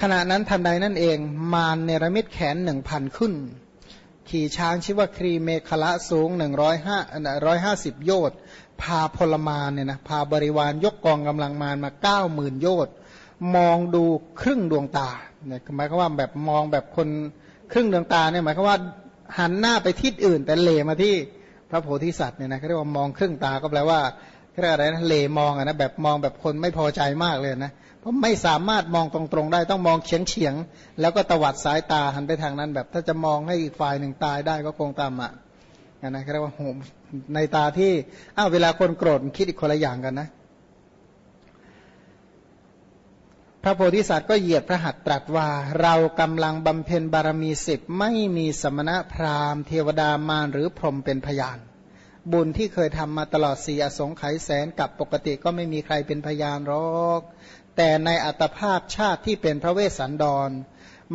ขณะนั้นทันใดนั่นเอง มารเนรมิตแขนหนึ่งพันขึ้น ขี่ช้างชื่อว่าครีเมคละสูงหนึ่งร้อยห้าร้อยห้าสิบโยชน์พาพลมานเนี่ยนะพาบริวารยกกองกำลังมารมาเก้าหมื่นโยชน์มองดูครึ่งดวงตาเนี่ยหมายความว่าแบบมองแบบคนครึ่งดวงตาเนี่ยหมายความว่าหันหน้าไปทิศอื่น แต่เหลมาที่พระโพธิสัตว์เนี่ยนะเขาเรียกว่ามองครึ่งตาก็แปลว่า เรียกอะไรนะเลมองอะนะแบบมองแบบคนไม่พอใจมากเลยนะเพราะไม่สามารถมองตรงๆได้ต้องมองเฉียงเฉียงแล้วก็ตวัดสายตาหันไปทางนั้น แบบถ้าจะมองให้อีกฝ่ายหนึ่งตายได้ก็คงตามอะนะเรียกว่าโหในตาที่อ้าวเวลาคนโกรธคิดอีกคนละอย่างกันนะ พระโพธิสัตว์ก็เหยียดพระหัตถ์ตรัสว่า เรากำลังบำเพ็ญบารมีสิบไม่มีสมณะพราหมณ์เทวดามารหรือพรหมเป็นพยาน บุญที่เคยทำมาตลอดสี่อสงไขยแสนกับปกติก็ไม่มีใครเป็นพยานหรอก แต่ในอัตภาพชาติที่เป็นพระเวสสันดร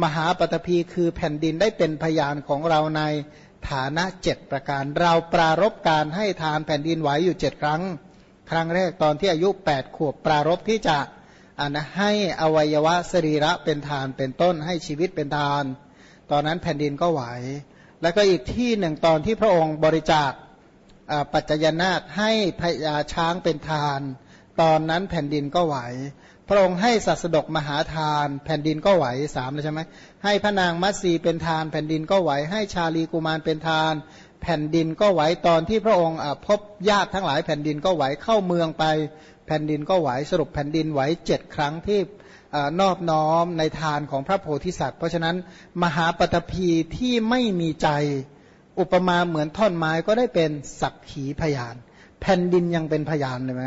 มหาปฐพีคือแผ่นดินได้เป็นพยานของเราในฐานะเจ็ดประการ เราปรารบการให้ทานแผ่นดินไหวอยู่เจ็ดครั้ง ครั้งแรกตอนที่อายุแปดขวบปรารบที่จะอันให้อวัยวะสรีระเป็นทานเป็นต้นให้ชีวิตเป็นทาน ตอนนั้นแผ่นดินก็ไหว แล้วก็อีกที่หนึ่งตอนที่พระองค์บริจาค ปัจจยนาคให้พญาช้างเป็นทาน ตอนนั้นแผ่นดินก็ไหว พระองค์ให้สัสดกมหาทาน แผ่นดินก็ไหวสามเลยใช่ไหมให้พระนางมัตสีเป็นทาน แผ่นดินก็ไหว ให้ชาลีกุมารเป็นทาน แผ่นดินก็ไหวตอนที่พระองค์พบญาติทั้งหลายแผ่นดินก็ไหวเข้าเมืองไป แผ่นดินก็ไหวสรุปแผ่นดินไหวเจ็ดครั้งที่นอบน้อมในทานของพระโพธิสัตว์ เพราะฉะนั้นมหาปฐพีที่ไม่มีใจ อุปมาเหมือนท่อนไม้ก็ได้เป็นสักขีพยาน แผ่นดินยังเป็นพยานเลยไหม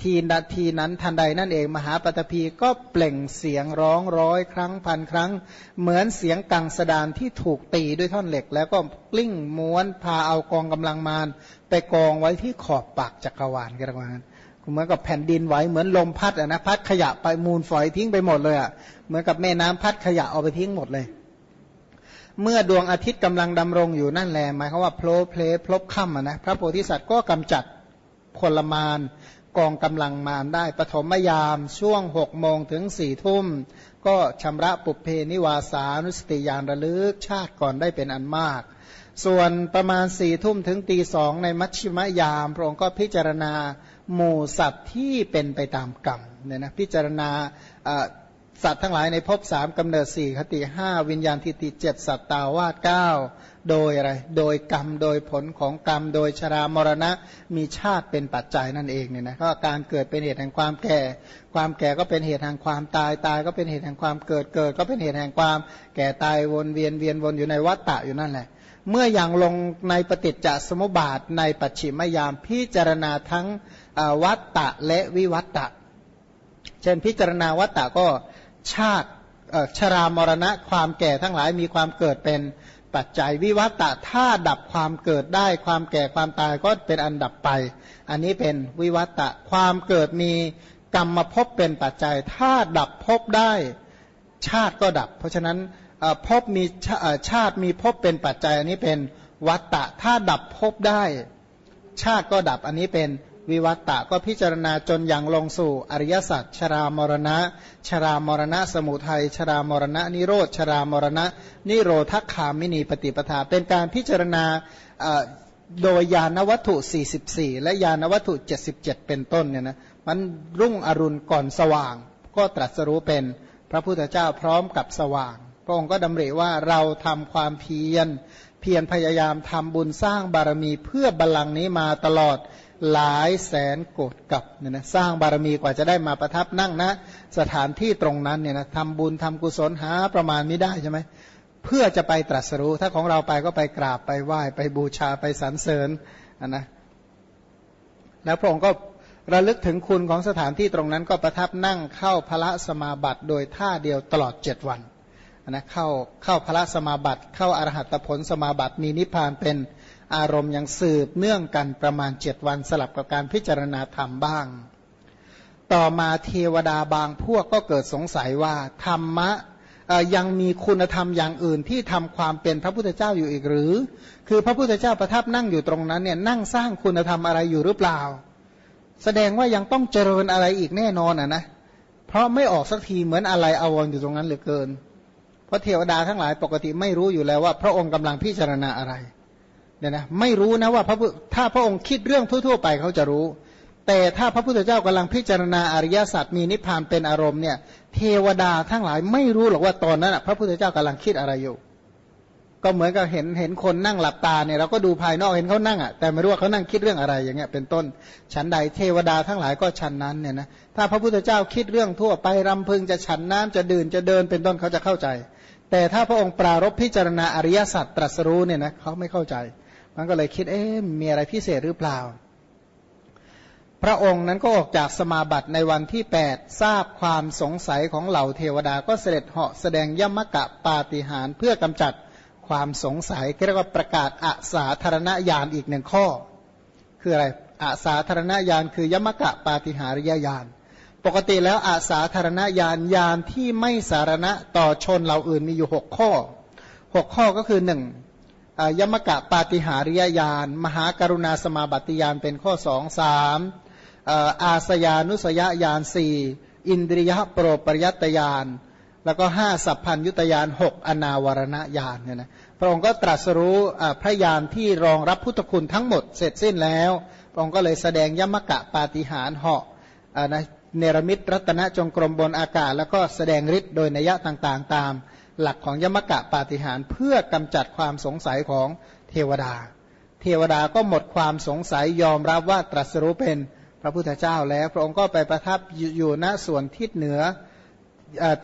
ทีนาทีนั้นทันใดนั่นเองมหาปฐพีก็เปล่งเสียงร้องร้อยครั้งพันครั้ง เหมือนเสียงกังสดานที่ถูกตีด้วยท่อนเหล็ก แล้วก็กลิ้งม้วนพาเอากองกำลังมารไปกองไว้ที่ขอบปากจักรวาลกันว่างั้นเหมือนกับแผ่นดินไหวเหมือนลมพัดอะนะพัดขยะไปมูลฝอยทิ้งไปหมดเลยอะเหมือนกับแม่น้ำพัดขยะเอาไปทิ้งหมดเลย เมื่อดวงอาทิตย์กำลังดำรงอยู่นั่นแหละหมายความว่าโผล่เพลพลบค่ำนะพระโพธิสัตว์ก็กำจัดพลมานกองกำลังมารได้ปฐมยามช่วงหกโมงถึงสี่ทุ่ม ก็ชำระปุเพนิวาสานุสติยานระลึกชาติก่อนได้เป็นอันมาก ส่วนประมาณสี่ทุ่มถึงตีสองในมัชชิมยาม พระองค์ก็พิจารณาหมู่สัตว์ที่เป็นไปตามกรรมเนี่ยนะพิจารณา สัตว์ทั้งหลายในภพสามกำเนิดสี่คติห้าวิญญาณทิฏฐิเจ็ดสัตตาวาสเก้าโดยอะไร โดยกรรมโดยผลของกรรม โดยชรามรณะมีชาติเป็นปัจจัยนั่นเองเนี่ยนะก็การเกิดเป็นเหตุแห่งความแก่ ความแก่ก็เป็นเหตุแห่งความตายตาย ก็เป็นเหตุแห่งความเกิดเกิด ก็เป็นเหตุแห่งความ แก่ตายวนเวียนเวียนวนอยู่ในวัฏฏะอยู่นั่นแหละ เมื่ออย่างลงในปฏิจจสมุปบาทในปัจฉิมยามพิจารณาทั้งวัฏฏะและวิวัฏฏะเช่นพิจารณาวัฏฏะก็ ชาติชรามรณะความแก่ทั้งหลายมีความเกิดเป็นปัจจัยวิวัตะถ้าดับความเกิดได้ ความแก่ความตายก็เป็นอันดับไป อันนี้เป็นวิวัตะความเกิดมีกรรมภพเป็นปัจจัย ถ้าดับภพได้ชาติก็ดับ เพราะฉะนั้นภพมีชาติมีภพเป็นปัจจัย อันนี้เป็นวัตตะถ้าดับภพได้ ชาติก็ดับอันนี้เป็น วิวัตตะก็พิจารณาจนอย่างลงสู่อริยสัจชรามรณะ ชรามรณะ สมุทัยชรามรณะ นิโรธชรามรณะ นิโรธคามินีปฏิปทา เป็นการพิจารณาโดยยานวัตถุ 44 และยานวัตถุ 77 เป็นต้นเนี่ยนะมันรุ่งอรุณก่อนสว่าง ก็ตรัสรู้เป็นพระพุทธเจ้าพร้อมกับสว่าง พระองค์ก็ดำริว่าเราทำความเพียรเพียรพยายามทำบุญสร้างบารมีเพื่อบาลังนี้มาตลอด หลายแสนโกดกับเนี่ยนะสร้างบารมีกว่าจะได้มาประทับนั่งนะสถานที่ตรงนั้นเนี่ยนะทำบุญทำกุศลหาประมาณไม่ได้ใช่ไหมเพื่อจะไปตรัสรู้ถ้าของเราไปก็ไปกราบไปไหว้ไปบูชาไปสรรเสริญนนะแล้วพระองค์ก็ระลึกถึงคุณของสถานที่ตรงนั้นก็ประทับนั่งเข้าพระสมาบัติโดยท่าเดียวตลอดเจ็ดวันนะเข้าเข้าพระสมาบัติ เข้าอรหัตผลสมาบัติมีนิพพานเป็น อารมณ์ยังสืบเนื่องกันประมาณเจ็ดวันสลับกับการพิจารณาธรรมบ้าง ต่อมาเทวดาบางพวกก็เกิดสงสัยว่าธรรมะยังมีคุณธรรมอย่างอื่นที่ทำความเป็นพระพุทธเจ้าอยู่อีกหรือ คือพระพุทธเจ้าประทับนั่งอยู่ตรงนั้นเนี่ยนั่งสร้างคุณธรรมอะไรอยู่หรือเปล่า แสดงว่ายังต้องเจริญอะไรอีกแน่นอนอะนะ เพราะไม่ออกสักทีเหมือนอะไรอวรอยู่ตรงนั้นเหลือเกิน เพราะเทวดาทั้งหลายปกติไม่รู้อยู่แล้วว่า พระองค์กำลังพิจารณาอะไร เนี่ยนะไม่รู้นะว่าพระถ้าพระองค์คิดเรื่องทั่วๆไปเขาจะรู้ แต่ถ้าพระพุทธเจ้ากำลังพิจารณาอริยสัจมีนิพพานเป็นอารมณ์เนี่ยเทวดาทั้งหลายไม่รู้หรอกว่าตอนนั้นพระพุทธเจ้ากำลังคิดอะไรอยู่ ก็เหมือนกับเห็นเห็นคนนั่งหลับตาเนี่ยเราก็ดูภายนอกเห็นเขานั่งอะแต่ไม่รู้ว่าเขานั่งคิดเรื่องอะไรอย่างเงี้ยเป็นต้นฉันใดเทวดาทั้งหลายก็ฉันนั้นเนี่ยนะถ้าพระพุทธเจ้าคิดเรื่องทั่วไปรำพึงจะฉันน้ำจะดื่นจะเดินเป็นต้นเขาจะเข้าใจ แต่ถ้าพระองค์ปรารบพิจารณาอริยสัจตรัสรู้เนี่ยนะเขาไม่เข้าใจ มันก็เลยคิดเอ๊ะมีอะไรพิเศษหรือเปล่า พระองค์นั้นก็ออกจากสมาบัติในวันที่ 8 ทราบความสงสัยของเหล่าเทวดาก็เสด็จเหาะแสดงยมกะปาฏิหารเพื่อกำจัดความสงสัยเรียกว่าประกาศอาสาธารณญาณอีกหนึ่งข้อ คืออะไรอาสาธารณญาณคือยมกะปาฏิหาริยญาณปกติแล้วอาสาธารณญาณญาณที่ไม่สารณะต่อชนเหล่าอื่นมีอยู่หกข้อหกข้อก็คือหนึ่ง ยมกะปาฏิหาริยญาณมหากรุณาสมาบัติญาณเป็นข้อสองสามอาสยานุสยญาณสี่อินทรียโปรปริยตญาณแล้วก็ห้าสัพพัญยุตยานหกอนาวรณญาณเนี่ยนะพระองค์ก็ตรัสรู้พระญาณที่รองรับพุทธคุณทั้งหมดเสร็จสิ้นแล้ว พระองค์ก็เลยแสดงยมกะปาฏิหารเหาะนะเนรมิตรัตนจงกรมบนอากาศ แล้วก็แสดงฤทธิ์โดยนัยต่างๆ ตาม หลักของยมกะปาฏิหารเพื่อกำจัดความสงสัยของเทวดา เทวดาก็หมดความสงสัยยอมรับว่าตรัสรู้เป็นพระพุทธเจ้าแล้ว พระองค์ก็ไปประทับอยู่ณส่วนทิศเหนือ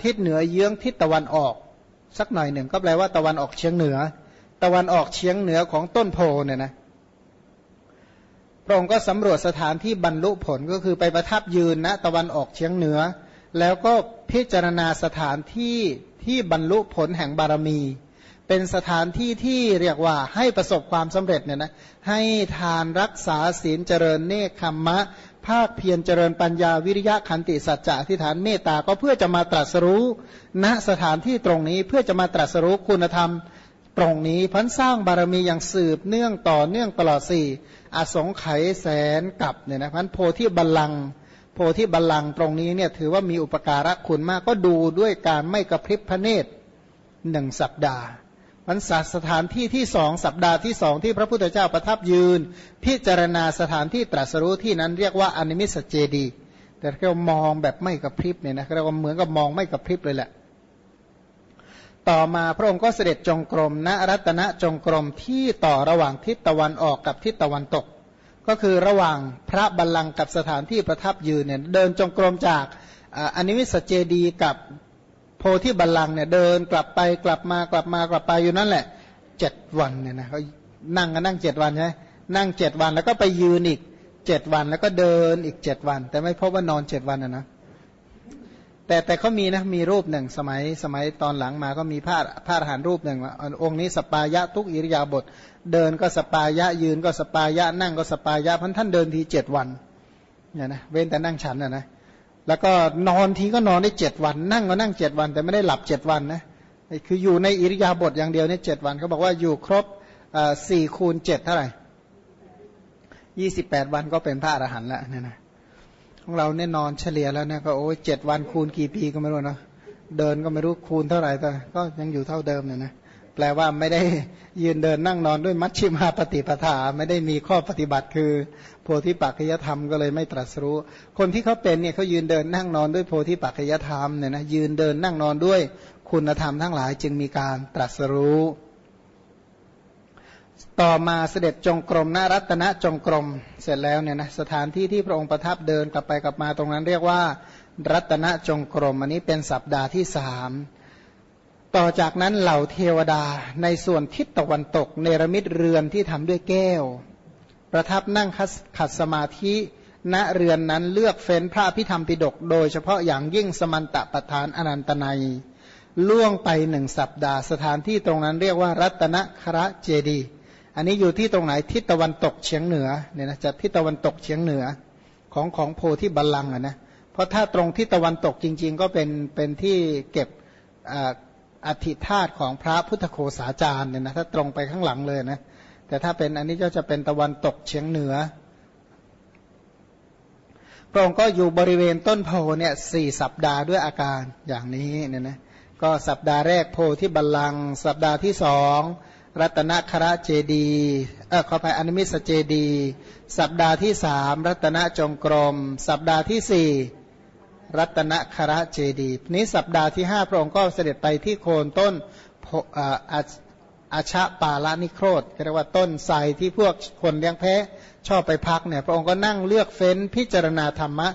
ทิศเหนือเยื้องทิศตะวันออก สักหน่อยหนึ่งก็แปลว่าตะวันออกเฉียงเหนือ ตะวันออกเฉียงเหนือของต้นโพเนี่ยนะพระองค์ก็สำรวจสถานที่บรรลุผลก็คือไปประทับยืนณนะตะวันออกเฉียงเหนือ แล้วก็พิจารณาสถานที่ที่บรรลุผลแห่งบารมี เป็นสถานที่ที่เรียกว่าให้ประสบความสำเร็จเนี่ยนะให้ทานรักษาศีลเจริญเนคขมมะ ภาคเพียรเจริญปัญญาวิริยะขันติสัจจะอธิฐานเมตตาก็เพื่อจะมาตรัสรู้ณสถานที่ตรงนี้เพื่อจะมาตรัสรู้คุณธรรมตรงนี้พันสร้างบารมีอย่างสืบเนื่องต่อเนื่องตลอดสี่อสงไขยแสนกับเนี่ยนะพันโพธิบัลลังโพธิบัลลังตรงนี้เนี่ยถือว่ามีอุปการะคุณมากก็ดูด้วยการไม่กระพริบพระเนตรหนึ่งสัปดาห์มันสสถานที่ที่สองสัปดาห์ที่สองที่พระพุทธเจ้าประทับยืน พิจารณาสถานที่ตรัสรู้ที่นั้นเรียกว่าอนิมิสเจดีย์ แต่เรามองแบบไม่กระพริบเนี่ยนะเราเหมือนกับมองไม่กระพริบเลยแหละ ต่อมาพระองค์ก็เสด็จจงกรณ รัตนจงกรมที่ต่อระหว่างทิศตะวันออกกับทิศตะวันตก ก็คือระหว่างพระบัลลังก์กับสถานที่ประทับยืนเนี่ยเดินจงกรมจากอนิมิสเจดีย์กับโพธิบัลลังก์เนี่ยเดินกลับไปกลับมากลับมากลับไปอยู่นั่นแหละเจ็ดวันเนี่ยนะเขานั่งก็นั่งเจ็ดวันใช่ไหมนั่งเจ็ดวันแล้วก็ไปยืนอีกเจ็ดวันแล้วก็เดินอีกเจ็ดวัน แต่ไม่พบว่านอนเจ็ดวันนะนะ แต่แต่เขามีนะมีรูปหนึ่งสมัยสมัยตอนหลังมาก็มีพระพระอรหันต์รูปหนึ่งองค์นี้สัปปายะทุกอิริยาบถเดินก็สัปปายะยืนก็สัปปายะนั่งก็สัปปายะพันท่านเดินทีเจ็ดวันเนี่ยนะเว้นแต่นั่งฉันนะนะแล้วก็นอนทีก็นอนได้เจ็ดวัน นั่งก็นั่งเจ็ดวัน แต่ไม่ได้หลับเจ็ดวันนะคืออยู่ในอิริยาบถอย่างเดียวเนี่ยเจ็ดวันเขาบอกว่าอยู่ครบสี่คูณเจ็ดเท่าไหร่ยี่สิบแปดวันก็เป็นพระอรหันต์แล้วเนี่ยนะ ของเราเนี่ยนอนเฉลี่ยแล้วเนี่ยก็โอ้เจ็ดวันคูณกี่ปีก็ไม่รู้เนาะเดินก็ไม่รู้คูณเท่าไหร่แต่ก็ยังอยู่เท่าเดิมเนี่ยนะแปลว่าไม่ได้ยืนเดินนั่งนอนด้วยมัชชิมาปฏิปทาไม่ได้มีข้อปฏิบัติคือ โพธิปัจจยธรรมก็เลยไม่ตรัสรู้ คนที่เขาเป็นเนี่ยเขายืนเดินนั่งนอนด้วยโพธิปัจจยธรรมเนี่ยนะยืนเดินนั่งนอนด้วยคุณธรรมทั้งหลายจึงมีการตรัสรู้ ต่อมาเสด็จจงกรมนารัตนจงกรมเสร็จแล้วเนี่ยนะสถานที่ที่พระองค์ประทับเดินกลับไปกลับมาตรงนั้นเรียกว่า รัตนจงกรมอันนี้เป็นสัปดาห์ที่สามต่อจากนั้นเหล่าเทวดาในส่วนทิศตะวันตก เนรมิตเรือนที่ทำด้วยแก้ว ประทับนั่งขัดสมาธิณเรือนนั้นเลือกเฟ้นพระพิธรรมปิดก โดยเฉพาะอย่างยิ่งสมันตะประธานอนันตนัยล่วงไปหนึ่งสัปดาห์ สถานที่ตรงนั้นเรียกว่ารัตนคระเจดี อันนี้อยู่ที่ตรงไหนทิศตะวันตกเฉียงเหนือเนี่ยนะจะทิศตะวันตกเฉียงเหนือของของโพธิบัลลังก์นะเพราะถ้าตรงทิศตะวันตกจริง ๆ ก็เป็นเป็นที่เก็บอธิธาตของพระพุทธโคสาจารย์เนี่ยนะถ้าตรงไปข้างหลังเลยนะแต่ถ้าเป็นอันนี้ก็จะเป็นตะวันตกเฉียงเหนือพระองค์ก็อยู่บริเวณต้นโพเนี่ยสี่สัปดาห์ด้วยอาการอย่างนี้เนี่ยนะก็สัปดาห์แรกโพที่บัลลังก์สัปดาห์ที่สอง รัตนคระเจดีเออขอไปอนิมิสเจดี สัปดาห์ที่สามรัตนจงกรม สัปดาห์ที่สี่รัตนคระเจดีนี้สัปดาห์ที่ห้าพระองค์ก็เสด็จไปที่โคนต้นอาชะปาลานิโครธเรียกว่าต้นไทรที่พวกคนเลี้ยงแพะชอบไปพักเนี่ยพระองค์ก็นั่งเลือกเฟ้นพิจารณาธรรมะ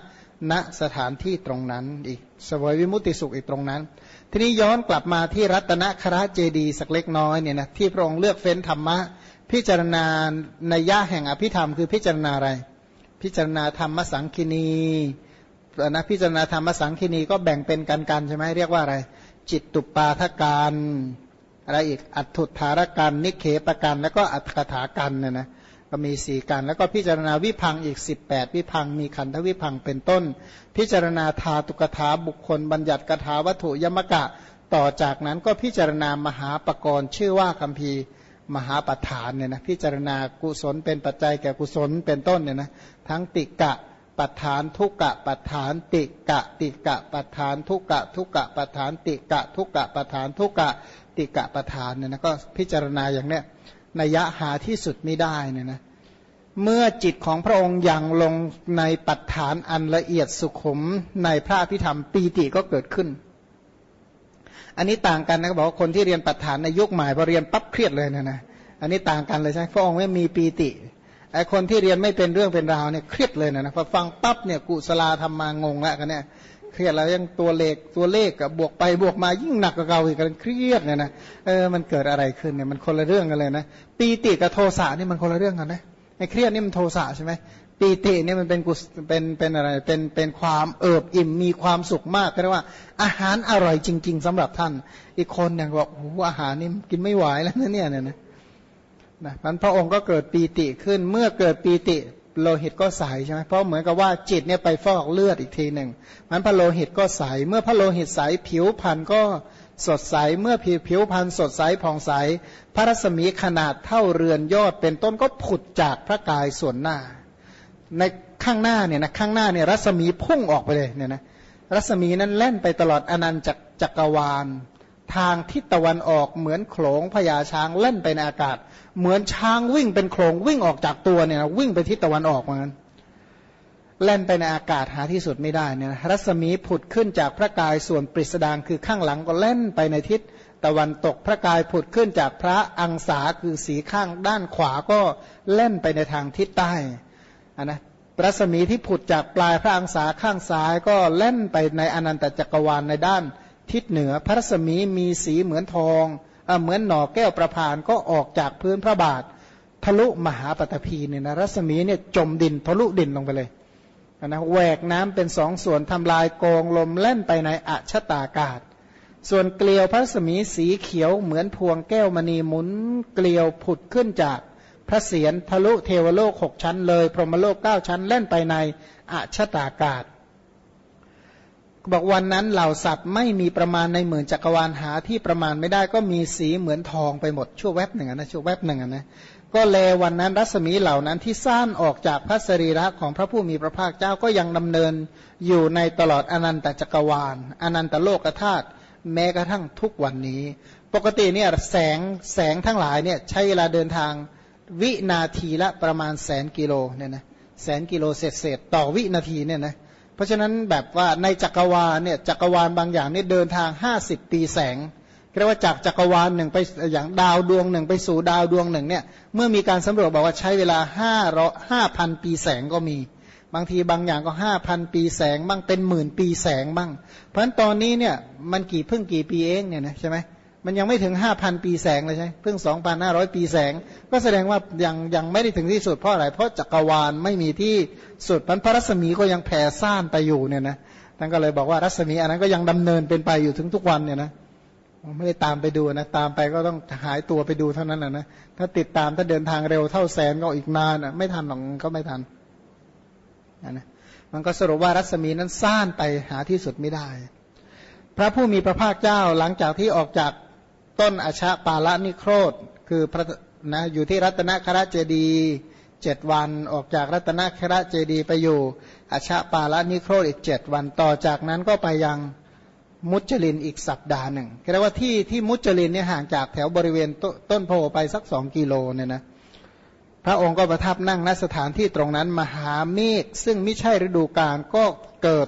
ณสถานที่ตรงนั้น อีกสวยวิมุติสุขอีกตรงนั้น ทีนี้ย้อนกลับมาที่รัตนคราเจดีสักเล็กน้อยเนี่ยนะที่พระองค์เลือกเฟ้นธรรมะ พิจารณาในย่าแห่งอภิธรรมคือพิจารณาอะไร พิจารณาธรรมสังคินีนะพิจารณาธรรมสังคินีก็แบ่งเป็นกันกันใช่ไหมเรียกว่าอะไร จิตตุปาทการอะไรอีกอัตถุธารกันนิเคปกันแล้วก็อัตถถากันเนี่ยนะ ก็มีสี่กัน แล้วก็พิจารณาวิพังอีก 18 วิพังมีขันธวิพังเป็นต้น พิจารณาธาตุกถาบุคคล บัญญัติกถาวัตถุยมกะ ต่อจากนั้นก็พิจารณามหาปกรณ์ชื่อว่าคัมภีร์มหาปฐานเนี่ยนะพิจารณากุศลเป็นปัจจัยแก่กุศลเป็นต้นเนี่ยนะทั้งติกะปัฏฐานทุกะปัฏฐานติกะ ติกะปัฏฐานทุกะ ทุกะปัฏฐานติกะ ทุกะปัฏฐานทุกะ ติกะปัฏฐานเนี่ยนะก็พิจารณาอย่างเนี้ย นัยะหาที่สุดไม่ได้เนี่ยนะเมื่อจิตของพระองค์ยังลงในปัฏฐานอันละเอียดสุขุมในพระพิธรรมปีติก็เกิดขึ้น อันนี้ต่างกันนะบอกว่าคนที่เรียนปัฏฐานในยุคใหม่พอเรียนปั๊บเครียดเลยนะนะอันนี้ต่างกันเลยใช่พระองค์ไม่มีปีติไอคนที่เรียนไม่เป็นเรื่องเป็นราวเนี่ยเครียดเลยนะนะพอฟังปั๊บเนี่ยกุศลาธรรมางงล้วกันเนี่ย เครียดแล้วยังตัวเลขตัวเลขกับบวกไปบวกมายิ่งหนักกว่าเก่าอีกกันเครียดเนี่ยนะเออมันเกิดอะไรขึ้นเนี่ยมันคนละเรื่องกันเลยนะปีติกับโทสะนี่มันคนละเรื่องกันนะไอ้เครียดนี่มันโทสะใช่ไหมปีติเนี่ยมันเป็นกุศเป็นเป็นอะไรเป็นเป็นความเอิบอิ่มมีความสุขมากก็เรียกว่าอาหารอร่อยจริง ๆสำหรับท่าน อีกคนเนี่ยบอกโอ้โหอาหารนี่กินไม่ไหวแล้วนะเนี่ยเนี่ยนะนะมันพระองค์ก็เกิดปีติขึ้นเมื่อเกิดปีติ โลหิตก็ใสใช่ไหมเพราะเหมือนกับว่าจิตเนี่ยไปฟอกเลือดอีกทีหนึ่งมันพระโลหิตก็ใส เมื่อพระโลหิตใสผิวพรรณก็สดใส เมื่อผิวผิวพรรณสดใสผ่องใส พระรัศมีขนาดเท่าเรือนยอดเป็นต้นก็ผุดจากพระกายส่วนหน้า ในข้างหน้าเนี่ยนะข้างหน้าเนี่ยรัศมีพุ่งออกไปเลยเนี่ยนะรัศมีนั้นแล่นไปตลอดอนันต์จักจักรวาล ทางทิศตะวันออกเหมือนโขลงพญาช้างเล่นไปในอากาศ เหมือนช้างวิ่งเป็นโครงวิ่งออกจากตัวเนี่ยวิ่งไปทิศตะวันออกเหมือนกันแล่นไปในอากาศหาที่สุดไม่ได้เนี่ยรัศมีผุดขึ้นจากพระกายส่วนปริสดางคือข้างหลังก็เล่นไปในทิศตะวันตกพระกายผุดขึ้นจากพระอังสาคือสีข้างด้านขวาก็เล่นไปในทางทิศใต้นนะรัศมีที่ผุดจากปลายพระอังสาข้างซ้ายก็เล่นไปในอนันตจักรวาลในด้าน ทิศเหนือ พระรัศมีมีสีเหมือนทองเหมือนหน่อแก้วประพานก็ออกจากพื้นพระบาท ทะลุมหาปฐพีเนี่ยนะรัศมีเนี่ยจมดินทะลุดินลงไปเลยนะแหวกน้ำเป็นสองส่วนทำลายกองลมเล่นไปในอัชตากาศ ส่วนเกลียวพระสมีสีเขียวเหมือนพวงแก้วมณีหมุนเกลียวผุดขึ้นจากพระเศียรทะลุเทวโลกหกชั้นเลย พรหมโลกเก้าชั้นเล่นไปในอัชตากาศ บอกวันนั้นเหล่าสัตว์ไม่มีประมาณในหมื่นจักรวาลหาที่ประมาณไม่ได้ก็มีสีเหมือนทองไปหมดชั่วแวบหนึ่งนะชั่วแวบหนึ่งนะก็แลวันนั้นรัศมีเหล่านั้นที่สร้างออกจากพระสรีระของพระผู้มีพระภาคเจ้าก็ยังดำเนินอยู่ในตลอดอนันตจักรวาล อนันตโลกธาตุแม้กระทั่งทุกวันนี้ ปกติเนี่ยแสงแสงทั้งหลายเนี่ยใช้เวลาเดินทางวินาทีละประมาณแสนกิโลเนี่ยนะแสนกิโลเศษเศษต่อวินาทีเนี่ยนะ เพราะฉะนั้นแบบว่าในจักรวาลเนี่ยจักรวาลบางอย่างนี่เดินทาง 50 ปีแสงเรียกว่าจากจักรวาลหนึ่งไปอย่างดาวดวงหนึ่งไปสู่ดาวดวงหนึ่งเนี่ยเมื่อมีการสำรวจบอกว่าใช้เวลาห้าร้อห้าพันปีแสงก็มี บางทีบางอย่างก็ห้าพันปีแสงบ้างเป็นหมื่นปีแสงบ้าง เพราะฉะนั้นตอนนี้เนี่ยมันกี่เพิ่งกี่ปีเองเนี่ยนะใช่ไหม มันยังไม่ถึงห้าพันปีแสงเลยใช่เพิ่งสองพันห้าร้อยปีแสง ก็แสดงว่ายังยังไม่ได้ถึงที่สุดเพราะอะไร เพราะจักรวาลไม่มีที่สุดพันพระรัศมีก็ยังแผ่ซ่านไปอยู่เนี่ยนะท่านก็เลยบอกว่ารัศมีอันนั้นก็ยังดำเนินเป็นไปอยู่ถึงทุกวันเนี่ยนะไม่ได้ตามไปดูนะ ตามไปก็ต้องหายตัวไปดูเท่านั้นนะนะถ้าติดตามถ้าเดินทางเร็วเท่าแสนก็อีกนานอะไม่ทันหรอกก็ไม่ทันนะมันก็สรุปว่ารัศมีนั้นซ่านไปหาที่สุดไม่ได้ พระผู้มีพระภาคเจ้าหลังจากที่ออกจาก ต้นอาชาปาละนิโครธคือพระนะอยู่ที่รัตนคราเจดีเจ็ดวันออกจากรัตนคระเจดีไปอยู่อาชาปาละนิโครธอีกเจ็ดวันต่อจากนั้นก็ไปยังมุจลินอีกสัปดาห์หนึ่งเรียกว่าที่ที่มุจลินเนี่ยห่างจากแถวบริเวณตต้นโพไปสักสองกิโลเนี่ยนะพระองค์ก็ประทับนั่งณสถานที่ตรงนั้นมหาเมฆซึ่งไม่ใช่ฤดูกาลก็เกิด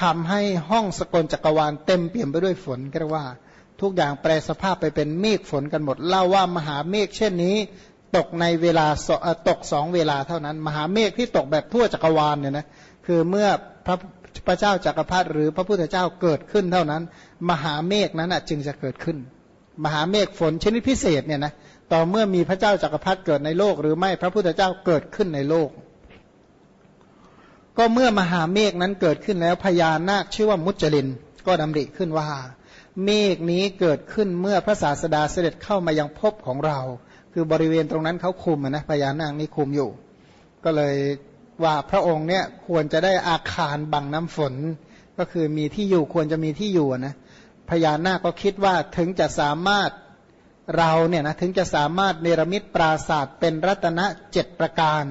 ทำให้ห้องสกลจักรวาลเต็มเปี่ยมไปด้วยฝนเรียกว่า ทุกอย่างแปลสภาพไปเป็นเมฆฝนกันหมด เล่าว่ามหาเมฆเช่นนี้ตกในเวลาตกสองเวลาเท่านั้น มหาเมฆที่ตกแบบทั่วจักรวาลเนี่ยนะคือเมื่อพระพระเจ้าจักรพรรดิหรือพระพุทธเจ้าเกิดขึ้นเท่านั้น มหาเมฆนั้นจึงจะเกิดขึ้น มหาเมฆฝนชนิดพิเศษเนี่ยนะต่อเมื่อมีพระเจ้าจักรพรรดิเกิดในโลก หรือไม่พระพุทธเจ้าเกิดขึ้นในโลก ก็เมื่อมหาเมฆนั้นเกิดขึ้นแล้วพญานาคชื่อว่ามุจลินก็ดำริขึ้นว่า เมฆนี้เกิดขึ้นเมื่อพระศาสดาเสด็จเข้ามายังภพของเรา คือบริเวณตรงนั้นเขาคุมนะพญานาคนี่คุมอยู่ ก็เลยว่าพระองค์เนี่ยควรจะได้อาคารบังน้ำฝน ก็คือมีที่อยู่ควรจะมีที่อยู่นะพญานาคก็คิดว่าถึงจะสามารถเราเนี่ยนะถึงจะสามารถเนรมิตปราศาสตร์เป็นรัตนะเจ็ดประการ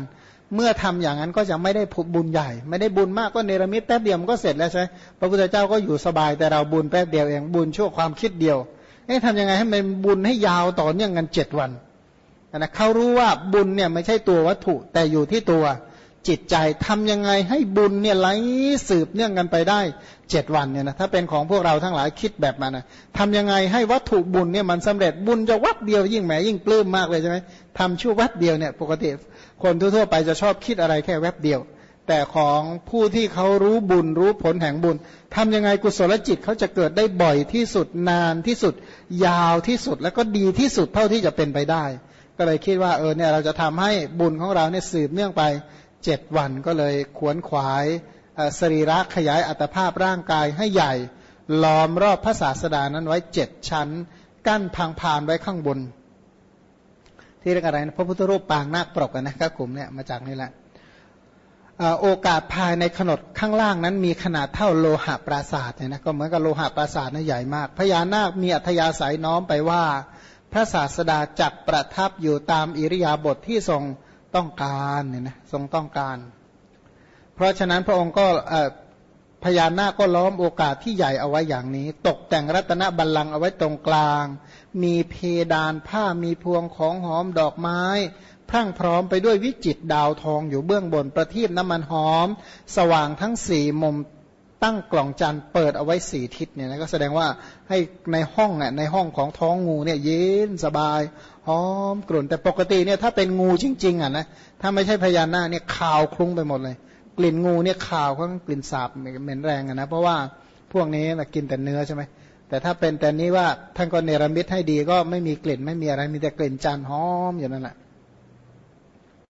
เมื่อทำอย่างนั้นก็จะไม่ได้บุญใหญ่ ไม่ได้บุญมากก็เนรมิตแป๊บเดียวมันก็เสร็จแล้วใช่ พระพุทธเจ้าก็อยู่สบายแต่เราบุญแป๊บเดียวเองบุญชั่วความคิดเดียวเอ๊ะทำยังไงให้มันบุญให้ยาวต่อเนื่องกันเจ็ดวันนะเขารู้ว่าบุญเนี่ยไม่ใช่ตัววัตถุแต่อยู่ที่ตัวจิตใจทำยังไงให้บุญเนี่ยไหลสืบเนื่องกันไปได้เจ็ดวันเนี่ยนะถ้าเป็นของพวกเราทั้งหลายคิดแบบนั้นนะทำยังไงให้วัตถุบุญเนี่ยมันสำเร็จบุญจะวัดเดียวยิ่งแหมยิ่งปลื้มมากเลยใช่ไหมทำชั่ววัดเดียวเนี่ยปกติ คนทั่วๆไปจะชอบคิดอะไรแค่แวบเดียว แต่ของผู้ที่เขารู้บุญรู้ผลแห่งบุญทำยังไงกุศลจิตเขาจะเกิดได้บ่อยที่สุดนานที่สุด ยาวที่สุดแล้วก็ดีที่สุดเท่าที่จะเป็นไปได้ ก็เลยคิดว่าเออเนี่ยเราจะทำให้บุญของเราเนี่ยสืบเนื่องไปเจ็ดวันก็เลยขวนขวายสรีระขยายอัตภาพร่างกายให้ใหญ่ล้อมรอบพระศาสดานั้นไว้เจ็ดชั้น กั้นพังพานไว้ข้างบน ที่เรียกอะไรนะพระพุทธรูปปางนาคปรกนะครับกลุ่มเนี่ยมาจากนี่แหละโอกาสภายในขนดข้างล่างนั้นมีขนาดเท่าโลหะปราศาสตร์เนี่ยนะก็เหมือนกับโลหะปราศาสตร์นะใหญ่มากพญานาคมีอัธยาศัยน้อมไปว่า พระศาสดาจักประทับอยู่ตามอิริยาบถทที่ทรงต้องการเนี่ยนะทรงต้องการ เพราะฉะนั้นพระองค์ก็ พญานาคก็ล้อมโอกาสที่ใหญ่เอาไว้อย่างนี้ ตกแต่งรัตนบัลลังก์เอาไว้ตรงกลาง มีเพดานผ้ามีพวงของหอมดอกไม้พรั่งพร้อมไปด้วยวิจิตดาวทองอยู่เบื้องบนประทีปน้ำมันหอม สว่างทั้งสี่มุมตั้งกล่องจันเปิดเอาไว้สี่ทิศเนี่ยนะก็แสดงว่าให้ในห้องอ่ในห้องของท้องงูเนี่ยเย็นสบายหอมกลุ่นแต่ปกติเนี่ยถ้าเป็นงูจริง ๆอะนะถ้าไม่ใช่พญานาคเนี่ยขาวคลุ้งไปหมดเลย กลิ่นงูเนี่ยข่าวก็กลิ่นสาบเหม็นแรงนะเพราะว่าพวกนี้นะกินแต่เนื้อใช่ไหมแต่ถ้าเป็นแต่นี้ว่าท่านก็เนรมิตให้ดีก็ไม่มีกลิ่นไม่มีอะไรมีแต่กลิ่นจานหอมอย่างนั้นแหละ